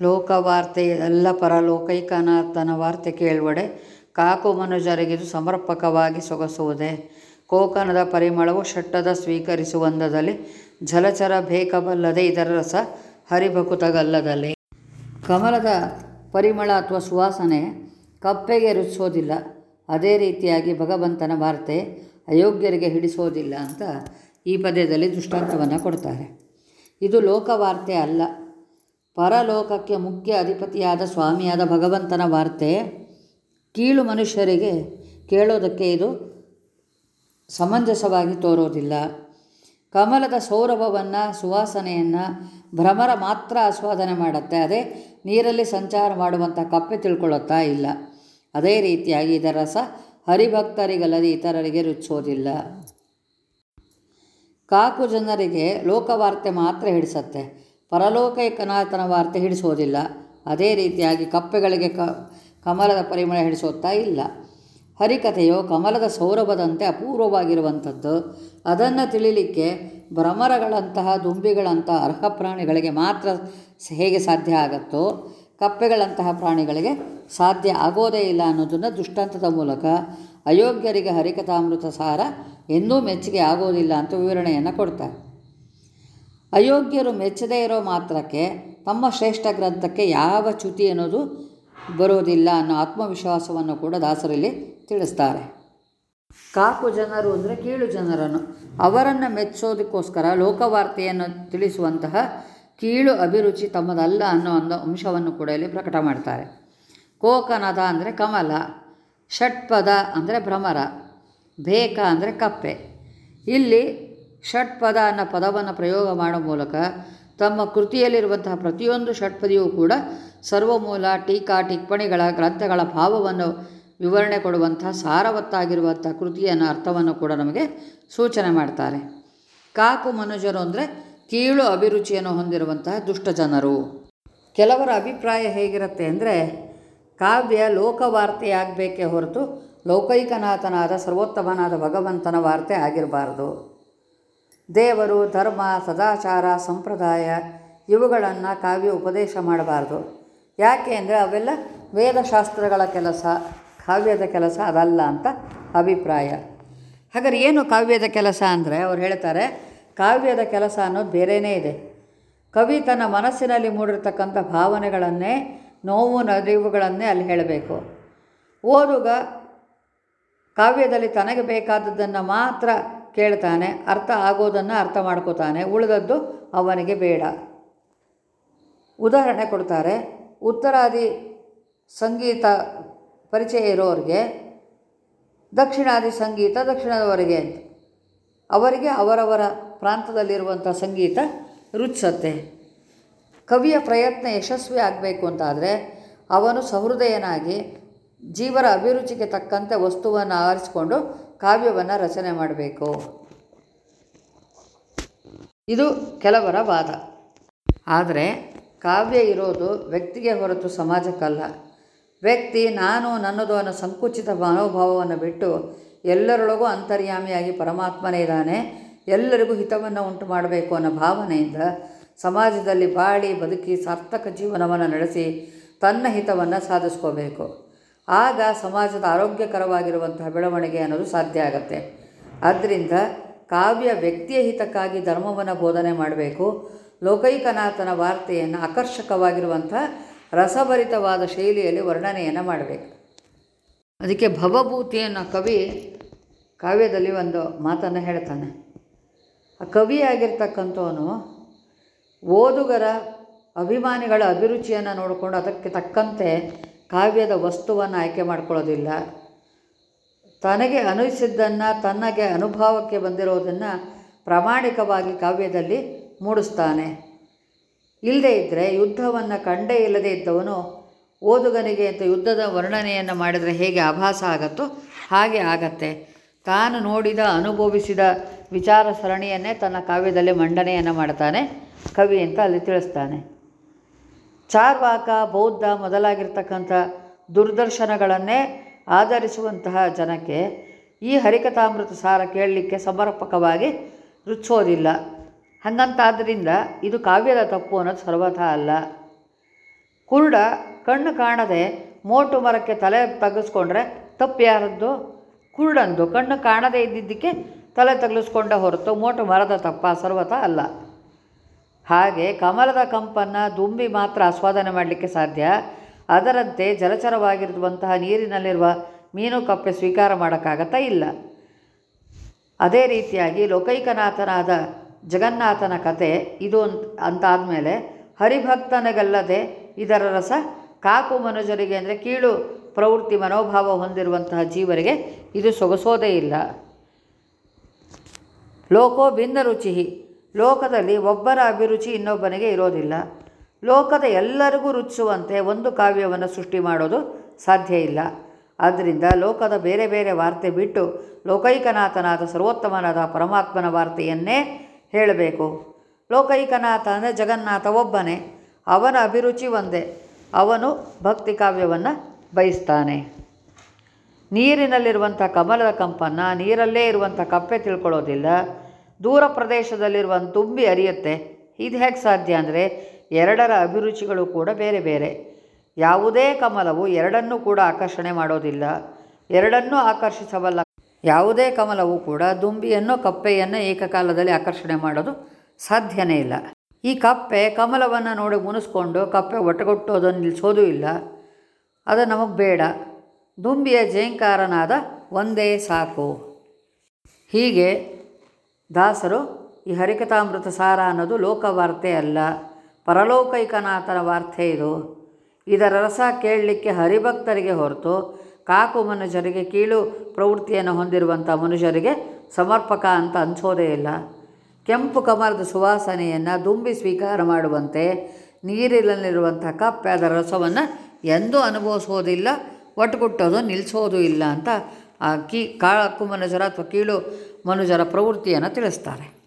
ಲೋಕವಾರ್ತೆ, ಎಲ್ಲ ಪರಲೋಕೈಕನಾಥನ ವಾರ್ತೆ ಕೇಳುವಡೆ. ಕಾಕು ಮನುಜರಿಗಿದು ಸಮರ್ಪಕವಾಗಿ ಸೊಗಸುವುದೇ. ಕೋಕನದ ಪರಿಮಳವು ಷಟ್ಟದ ಸ್ವೀಕರಿಸುವಂದದಲ್ಲಿ, ಜಲಚರ ಬೇಕಬಲ್ಲದೆ ಇದರ ರಸ ಹರಿಭಕುತಗಲ್ಲದಲ್ಲಿ ಕಮಲದ ಪರಿಮಳ ಅಥವಾ ಸುವಾಸನೆ ಕಪ್ಪೆಗೆ ರುಚಿಸೋದಿಲ್ಲ ಅದೇ ರೀತಿಯಾಗಿ ಭಗವಂತನ ವಾರ್ತೆ ಅಯೋಗ್ಯರಿಗೆ ಹಿಡಿಸೋದಿಲ್ಲ ಅಂತ ಈ ಪದ್ಯದಲ್ಲಿ ದೃಷ್ಟಾಂತವನ್ನು ಕೊಡ್ತಾರೆ. ಇದು ಲೋಕವಾರ್ತೆ ಅಲ್ಲ. ಪರಲೋಕಕ್ಕೆ ಮುಖ್ಯ ಅಧಿಪತಿಯಾದ ಸ್ವಾಮಿಯಾದ ಭಗವಂತನ ವಾರ್ತೆ ಕೀಳು ಮನುಷ್ಯರಿಗೆ ಕೇಳೋದಕ್ಕೆ ಇದು ಸಮಂಜಸವಾಗಿ ತೋರೋದಿಲ್ಲ. ಕಮಲದ ಸೌರಭವನ್ನು, ಸುವಾಸನೆಯನ್ನು ಭ್ರಮರ ಮಾತ್ರ ಆಸ್ವಾದನೆ ಮಾಡುತ್ತೆ. ಅದೇ ನೀರಲ್ಲಿ ಸಂಚಾರ ಮಾಡುವಂಥ ಕಪ್ಪೆ ತಿಳ್ಕೊಳ್ಳುತ್ತಾ ಇಲ್ಲ. ಅದೇ ರೀತಿಯಾಗಿ ಇದರ ರಸ ಹರಿಭಕ್ತರಿಗಲ್ಲದೆ ಇತರರಿಗೆ ರುಚಿಸೋದಿಲ್ಲ. ಕಾಕು ಜನರಿಗೆ ಲೋಕವಾರ್ತೆ ಮಾತ್ರ ಹಿಡಿಸತ್ತೆ. ಪರಲೋಕ ಏಕನಾಥನ ವಾರ್ತೆ ಹಿಡಿಸೋದಿಲ್ಲ. ಅದೇ ರೀತಿಯಾಗಿ ಕಪ್ಪೆಗಳಿಗೆ ಕ, ಕಮಲದ ಪರಿಮಳ ಹಿಡಿಸೋತ್ತಾ ಇಲ್ಲ. ಹರಿಕಥೆಯು ಕಮಲದ ಸೌರಭದಂತೆ ಅಪೂರ್ವವಾಗಿರುವಂಥದ್ದು. ಅದನ್ನು ತಿಳಿಲಿಕ್ಕೆ ಭ್ರಮರಗಳಂತಹ, ದುಂಬಿಗಳಂತಹ ಅರ್ಹ ಪ್ರಾಣಿಗಳಿಗೆ ಮಾತ್ರ ಹೇಗೆ ಸಾಧ್ಯ ಆಗುತ್ತೋ, ಕಪ್ಪೆಗಳಂತಹ ಪ್ರಾಣಿಗಳಿಗೆ ಸಾಧ್ಯ ಆಗೋದೇ ಇಲ್ಲ ಅನ್ನೋದನ್ನು ದುಷ್ಟಾಂತದ ಮೂಲಕ ಅಯೋಗ್ಯರಿಗೆ ಹರಿಕಥಾಮೃತ ಸಾರ ಎಂದೂ ಮೆಚ್ಚುಗೆ ಆಗೋದಿಲ್ಲ ಅಂತ ವಿವರಣೆಯನ್ನು ಕೊಡ್ತಾರೆ. ಅಯೋಗ್ಯರು ಮೆಚ್ಚದೇ ಇರೋ ಮಾತ್ರಕ್ಕೆ ತಮ್ಮ ಶ್ರೇಷ್ಠ ಗ್ರಂಥಕ್ಕೆ ಯಾವ ಚ್ಯುತಿ ಅನ್ನೋದು ಬರೋದಿಲ್ಲ ಅನ್ನೋ ಆತ್ಮವಿಶ್ವಾಸವನ್ನು ಕೂಡ ದಾಸರಲ್ಲಿ ತಿಳಿಸ್ತಾರೆ. ಕಾಕು ಜನರು ಅಂದರೆ ಕೀಳು ಜನರನ್ನು. ಅವರನ್ನು ಮೆಚ್ಚೋದಕ್ಕೋಸ್ಕರ ಲೋಕವಾರ್ತೆಯನ್ನು ತಿಳಿಸುವಂತಹ ಕೀಳು ಅಭಿರುಚಿ ತಮ್ಮದಲ್ಲ ಅನ್ನೋ ಒಂದು ಅಂಶವನ್ನು ಕೂಡ ಇಲ್ಲಿ ಪ್ರಕಟ ಮಾಡ್ತಾರೆ. ಕೋಕನದ ಅಂದರೆ ಕಮಲ, ಷಟ್ಪದ ಅಂದರೆ ಭ್ರಮರ ಬೇಕ ಅಂದರೆ ಕಪ್ಪೆ. ಇಲ್ಲಿ ಷಟ್ಪದ ಅನ್ನೋ ಪದವನ್ನು ಪ್ರಯೋಗ ಮಾಡೋ ಮೂಲಕ ತಮ್ಮ ಕೃತಿಯಲ್ಲಿರುವಂತಹ ಪ್ರತಿಯೊಂದು ಷಟ್ಪದಿಯೂ ಕೂಡ ಸರ್ವಮೂಲ ಟೀಕಾ ಟಿಪ್ಪಣಿಗಳ ಗ್ರಂಥಗಳ ಭಾವವನ್ನು ವಿವರಣೆ ಕೊಡುವಂಥ ಸಾರವತ್ತಾಗಿರುವಂಥ ಕೃತಿಯನ್ನು ಅರ್ಥವನ್ನು ಕೂಡ ನಮಗೆ ಸೂಚನೆ ಮಾಡ್ತಾರೆ. ಕಾಕು ಮನುಜರು ಅಂದರೆ ಕೀಳು ಅಭಿರುಚಿಯನ್ನು ಹೊಂದಿರುವಂತಹ ದುಷ್ಟಜನರು ಕೆಲವರ ಅಭಿಪ್ರಾಯ ಹೇಗಿರುತ್ತೆ ಅಂದರೆ ಕಾವ್ಯ ಲೋಕವಾರ್ತೆಯಾಗಬೇಕೇ ಹೊರತು ಲೌಕೈಕನಾಥನಾದ ಸರ್ವೋತ್ತಮನಾದ ಭಗವಂತನ ವಾರ್ತೆ ಆಗಿರಬಾರ್ದು. ದೇವರು, ಧರ್ಮ, ಸದಾಚಾರ, ಸಂಪ್ರದಾಯ ಇವುಗಳನ್ನು ಕಾವ್ಯ ಉಪದೇಶ ಮಾಡಬಾರ್ದು. ಯಾಕೆ ಅಂದರೆ ಅವೆಲ್ಲ ವೇದಶಾಸ್ತ್ರಗಳ ಕೆಲಸ, ಕಾವ್ಯದ ಕೆಲಸ ಅದಲ್ಲ ಅಂತ ಅಭಿಪ್ರಾಯ. ಹಾಗಾದ್ರೆ ಏನು ಕಾವ್ಯದ ಕೆಲಸ ಅಂದರೆ? ಅವ್ರು ಹೇಳ್ತಾರೆ, ಕಾವ್ಯದ ಕೆಲಸ ಅನ್ನೋದು ಬೇರೆಯೇ ಇದೆ. ಕವಿ ತನ್ನ ಮನಸ್ಸಿನಲ್ಲಿ ಮೂಡಿರ್ತಕ್ಕಂಥ ಭಾವನೆಗಳನ್ನೇ, ನೋವು, ನಲಿವುಗಳನ್ನೇ ಅಲ್ಲಿ ಹೇಳಬೇಕು. ಓದುಗ ಕಾವ್ಯದಲ್ಲಿ ತನಗೆ ಬೇಕಾದದ್ದನ್ನು ಮಾತ್ರ ಕೇಳ್ತಾನೆ, ಅರ್ಥ ಆಗೋದನ್ನು ಅರ್ಥ ಮಾಡ್ಕೋತಾನೆ, ಉಳಿದದ್ದು ಅವನಿಗೆ ಬೇಡ. ಉದಾಹರಣೆ ಕೊಡ್ತಾರೆ, ಉತ್ತರಾದಿ ಸಂಗೀತ ಪರಿಚಯ ಇರೋರಿಗೆ, ದಕ್ಷಿಣಾದಿ ಸಂಗೀತ ದಕ್ಷಿಣದವರೆಗೆ ಅಂತ. ಅವರಿಗೆ ಅವರವರ ಪ್ರಾಂತದಲ್ಲಿರುವಂಥ ಸಂಗೀತ ರುಚಿಸತ್ತೆ. ಕವಿಯ ಪ್ರಯತ್ನ ಯಶಸ್ವಿ ಆಗಬೇಕು ಅಂತಾದರೆ, ಅವನು ಸಹೃದಯನಾಗಿ ಜೀವರ ಅಭಿರುಚಿಗೆ ತಕ್ಕಂತೆ ವಸ್ತುವನ್ನು ಆರಿಸಿಕೊಂಡು ಕಾವ್ಯವನ್ನು ರಚನೆ ಮಾಡಬೇಕು. ಇದು ಕೆಲವರ ವಾದ. ಆದರೆ ಕಾವ್ಯ ಇರೋದು ವ್ಯಕ್ತಿಗೆ ಹೊರತು ಸಮಾಜಕ್ಕಲ್ಲ. ವ್ಯಕ್ತಿ ನಾನು ನನ್ನದು ಅನ್ನೋ ಸಂಕುಚಿತ ಮನೋಭಾವವನ್ನು ಬಿಟ್ಟು ಎಲ್ಲರೊಳಗೂ ಅಂತರ್ಯಾಮಿಯಾಗಿ ಪರಮಾತ್ಮನೇ ಇದ್ದಾನೆ, ಎಲ್ಲರಿಗೂ ಹಿತವನ್ನು ಉಂಟು ಮಾಡಬೇಕು ಅನ್ನೋ ಭಾವನೆಯಿಂದ ಸಮಾಜದಲ್ಲಿ ಬಾಳಿ ಬದುಕಿ ಸಾರ್ಥಕ ಜೀವನವನ್ನು ನಡೆಸಿ ತನ್ನ ಹಿತವನ್ನು ಸಾಧಿಸ್ಕೋಬೇಕು. ಆಗ ಸಮಾಜದ ಆರೋಗ್ಯಕರವಾಗಿರುವಂತಹ ಬೆಳವಣಿಗೆ ಅನ್ನೋದು ಸಾಧ್ಯ ಆಗತ್ತೆ. ಆದ್ದರಿಂದ ಕಾವ್ಯ ವ್ಯಕ್ತಿಯ ಹಿತಕ್ಕಾಗಿ ಧರ್ಮವನ್ನು ಬೋಧನೆ ಮಾಡಬೇಕು. ಲೋಕೈಕನಾಥನ ವಾರ್ತೆಯನ್ನು ಆಕರ್ಷಕವಾಗಿರುವಂಥ ರಸಭರಿತವಾದ ಶೈಲಿಯಲ್ಲಿ ವರ್ಣನೆಯನ್ನು ಮಾಡಬೇಕು. ಅದಕ್ಕೆ ಭವಭೂತಿ ಅನ್ನೋ ಕವಿ ಕಾವ್ಯದಲ್ಲಿ ಒಂದು ಮಾತನ್ನು ಹೇಳ್ತಾನೆ. ಆ ಕವಿಯಾಗಿರ್ತಕ್ಕಂಥವನು ಓದುಗರ ಅಭಿಮಾನಿಗಳ ಅಭಿರುಚಿಯನ್ನು ನೋಡಿಕೊಂಡು ಅದಕ್ಕೆ ತಕ್ಕಂತೆ ಕಾವ್ಯದ ವಸ್ತುವನ್ನು ಆಯ್ಕೆ ಮಾಡ್ಕೊಳ್ಳೋದಿಲ್ಲ. ತನಗೆ ಅನಿಸಿದ್ದನ್ನು ತನಗೆ ಅನುಭವಕ್ಕೆ ಬಂದಿರೋದನ್ನು ಪ್ರಾಮಾಣಿಕವಾಗಿ ಕಾವ್ಯದಲ್ಲಿ ಮೂಡಿಸ್ತಾನೆ. ಇಲ್ಲದೇ ಇದ್ದರೆ ಯುದ್ಧವನ್ನು ಕಂಡೇ ಇಲ್ಲದೇ ಇದ್ದವನು ಓದುಗನಿಗೆ ಅಂತ ಯುದ್ಧದ ವರ್ಣನೆಯನ್ನು ಮಾಡಿದರೆ ಹೇಗೆ ಆಭಾಸ ಆಗತ್ತೋ ಹಾಗೆ ಆಗತ್ತೆ. ತಾನು ನೋಡಿದ, ಅನುಭವಿಸಿದ ವಿಚಾರ ಸರಣಿಯನ್ನೇ ತನ್ನ ಕಾವ್ಯದಲ್ಲಿ ಮಂಡನೆಯನ್ನು ಮಾಡ್ತಾನೆ. ಕವಿ ಅಂತ ಅಲ್ಲಿ ತಿಳಿಸ್ತಾನೆ. ಚಾರ್ವಾಕ, ಬೌದ್ಧ ಮೊದಲಾಗಿರ್ತಕ್ಕಂಥ ದುರ್ದರ್ಶನಗಳನ್ನೇ ಆಧರಿಸುವಂತಹ ಜನಕ್ಕೆ ಈ ಹರಿಕಥಾಮೃತ ಸಾರ ಕೇಳಲಿಕ್ಕೆ ಸಮರ್ಪಕವಾಗಿ ರುಚಿಸೋದಿಲ್ಲ ಹಾಗಂತಾದ್ದರಿಂದ ಇದು ಕಾವ್ಯದ ತಪ್ಪು ಅನ್ನೋದು ಸರ್ವಥ ಅಲ್ಲ. ಕುರುಡ ಕಣ್ಣು ಕಾಣದೆ ಮೋಟು ಮರಕ್ಕೆ ತಲೆ ತಗ್ಗಿಸ್ಕೊಂಡ್ರೆ ತಪ್ಪು ಯಾರದ್ದು ಕುರುಡಂದು ಕಣ್ಣು ಕಾಣದೇ ಇದ್ದಿದ್ದಕ್ಕೆ ತಲೆ ತಗ್ಲಿಸ್ಕೊಂಡ ಹೊರತು ಮೋಟು ಮರದ ತಪ್ಪ ಸರ್ವತ ಅಲ್ಲ. ಹಾಗೆ ಕಮಲದ ಕಂಪನ್ನು ದುಂಬಿ ಮಾತ್ರ ಆಸ್ವಾದನೆ ಮಾಡಲಿಕ್ಕೆ ಸಾಧ್ಯ. ಅದರಂತೆ ಜಲಚರವಾಗಿರುವಂತಹ ನೀರಿನಲ್ಲಿರುವ ಮೀನು ಕಪ್ಪೆ ಸ್ವೀಕಾರ ಮಾಡೋಕ್ಕಾಗತ್ತಾ ಇಲ್ಲ. ಅದೇ ರೀತಿಯಾಗಿ ಲೋಕೈಕನಾಥನಾದ ಜಗನ್ನಾಥನ ಕತೆ ಇದು ಅಂತ ಅಂತಾದಮೇಲೆ ಹರಿಭಕ್ತನಿಗಲ್ಲದೆ ಇದರ ರಸ ಕಾಕು ಮನುಜರಿಗೆ ಅಂದರೆ ಕೀಳು ಪ್ರವೃತ್ತಿ ಮನೋಭಾವ ಹೊಂದಿರುವಂತಹ ಜೀವರಿಗೆ ಇದು ಸೊಗಸೋದೇ ಇಲ್ಲ. ಲೋಕೋ ಭಿನ್ನ ರುಚಿ ಲೋಕದಲ್ಲಿ ಒಬ್ಬರ ಅಭಿರುಚಿ ಇನ್ನೊಬ್ಬನಿಗೆ ಇರೋದಿಲ್ಲ. ಲೋಕದ ಎಲ್ಲರಿಗೂ ರುಚಿಸುವಂತೆ ಒಂದು ಕಾವ್ಯವನ್ನು ಸೃಷ್ಟಿ ಮಾಡೋದು ಸಾಧ್ಯ ಇಲ್ಲ. ಆದ್ದರಿಂದ ಲೋಕದ ಬೇರೆ ಬೇರೆ ವಾರ್ತೆ ಬಿಟ್ಟು ಲೋಕೈಕನಾಥನಾದ ಸರ್ವೋತ್ತಮನಾದ ಪರಮಾತ್ಮನ ವಾರ್ತೆಯನ್ನೇ ಹೇಳಬೇಕು. ಲೋಕೈಕನಾಥ ಅಂದರೆ ಜಗನ್ನಾಥ ಒಬ್ಬನೇ. ಅವನ ಅಭಿರುಚಿ ಒಂದೇ. ಅವನು ಭಕ್ತಿ ಕಾವ್ಯವನ್ನು ಬಯಸ್ತಾನೆ. ನೀರಿನಲ್ಲಿರುವಂಥ ಕಮಲದ ಕಂಪನ್ನು ನೀರಲ್ಲೇ ಇರುವಂಥ ಕಪ್ಪೆ ತಿಳ್ಕೊಳ್ಳೋದಿಲ್ಲ. ದೂರ ಪ್ರದೇಶದಲ್ಲಿರುವ ತುಂಬಿ ಅರಿಯುತ್ತೆ. ಇದು ಹೇಗೆ ಸಾಧ್ಯ ಅಂದರೆ ಎರಡರ ಅಭಿರುಚಿಗಳು ಕೂಡ ಬೇರೆ ಬೇರೆ. ಯಾವುದೇ ಕಮಲವು ಎರಡನ್ನೂ ಕೂಡ ಆಕರ್ಷಣೆ ಮಾಡೋದಿಲ್ಲ. ಎರಡನ್ನೂ ಆಕರ್ಷಿಸಬಲ್ಲ. ಯಾವುದೇ ಕಮಲವು ಕೂಡ ದುಂಬಿಯನ್ನು, ಕಪ್ಪೆಯನ್ನು ಏಕಕಾಲದಲ್ಲಿ ಆಕರ್ಷಣೆ ಮಾಡೋದು ಸಾಧ್ಯನೇ ಇಲ್ಲ. ಈ ಕಪ್ಪೆ ಕಮಲವನ್ನು ನೋಡಿ ಮುನಿಸ್ಕೊಂಡು ಕಪ್ಪೆ ಒಟ್ಟಗೊಟ್ಟೋದನ್ನು ನಿಲ್ಲಿಸೋದೂ ಇಲ್ಲ. ಅದು ನಮಗೆ ಬೇಡ. ದುಂಬಿಯ ಜೇಂಕಾರನಾದ ಒಂದೇ ಸಾಕು. ಹೀಗೆ ದಾಸರು, ಈ ಹರಿಕಥಾಮೃತ ಸಾರ ಅನ್ನೋದು ಲೋಕವಾರ್ತೆ ಅಲ್ಲ. ಪರಲೋಕೈಕನಾಥನ ವಾರ್ತೆ ಇದು. ಇದರ ರಸ ಕೇಳಲಿಕ್ಕೆ ಹರಿಭಕ್ತರಿಗೆ ಹೊರತು ಕಾಕು ಮನುಷ್ಯರಿಗೆ ಕೀಳು ಪ್ರವೃತ್ತಿಯನ್ನು ಹೊಂದಿರುವಂಥ ಮನುಷ್ಯರಿಗೆ ಸಮರ್ಪಕ ಅಂತ ಅನಿಸೋದೇ ಇಲ್ಲ. ಕೆಂಪು ಕಮಲದ ಸುವಾಸನೆಯನ್ನು ದುಂಬಿ ಸ್ವೀಕಾರ ಮಾಡುವಂತೆ ನೀರಿನಲ್ಲಿರುವಂಥ ಕಪ್ಪೆ ಅದರ ರಸವನ್ನು ಎಂದೂ ಅನುಭವಿಸೋದಿಲ್ಲ ಒಟ್ಟುಗುಟ್ಟೋದು ನಿಲ್ಲಿಸೋದು ಇಲ್ಲ ಅಂತ ಆ ಕೀ ಕಾಕು ಮನುಷ್ಯರು ಅಥವಾ ಕೀಳು ಮನುಜರ ಪ್ರವೃತ್ತಿಯನ್ನು ತಿಳಿಸ್ತಾರೆ.